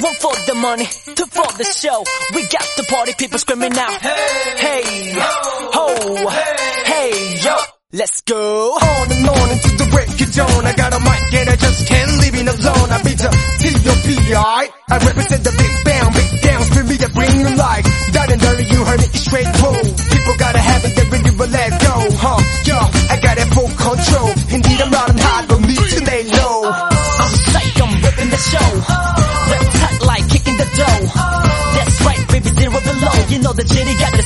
One for the money, two for the show. We got the party people screaming out. Hey, hey, ho, hey, yo. Let's go. On and on into the break of dawn. I got a mic and I just can't leave it alone. I be the T.O.P. alright? I represent the big bang, big down, scream me to bring you life. Down and dirty, you heard it straight through. People gotta have it, they really will let go, huh? Yo, I got it full control. Indeed, I'm not hot, don't need to lay low. The jitty got the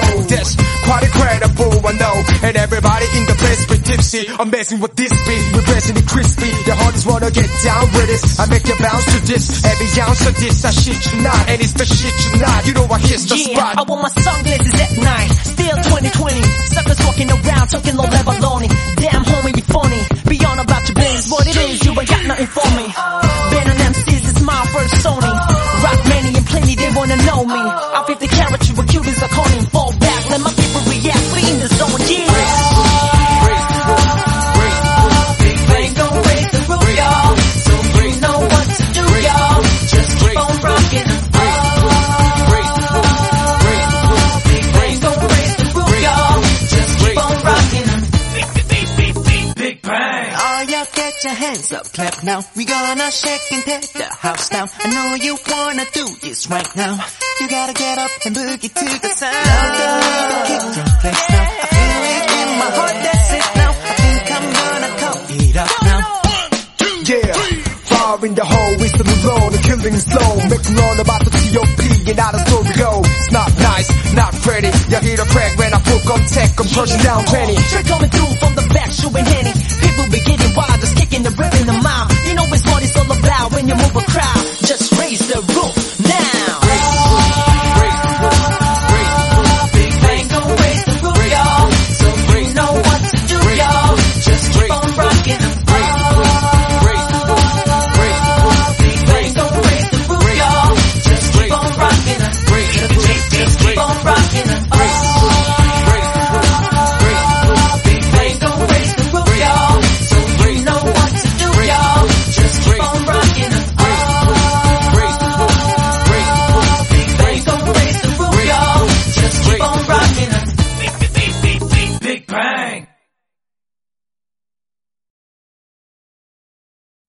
That's quite incredible, I know. And everybody in the place be tipsy, amazing with this beat, we're blessing it crispy. The hardest wanna get down with this. I make you bounce to this, every ounce of this, I shit you not, and it's the shit you not. You know I hit the Yeah, spot. I want my sunglasses at night. Still 2020. Suckers walking around talking low level lonely. Damn, homie, you funny. Beyond about your business, what it is, you ain't got nothing for me. Been an MCs, it's my first Sony. Rock many and plenty, they wanna know me. I'm 50 carat, All get your hands up, clap now. We gonna shake and tear the house down. I know you wanna do this right now. You gotta get up and boogie to the sound. The kick drum place now. I feel it in my heart, that's it now. I think I'm gonna call it up now. Yeah, fire in the hole, it's still alone, the killing is slow. Them learn about the T.O.P. and how the story go. It's not nice, not pretty. You hear the crack when I put on tech, I'm pushing down 20. Straight coming through from the back,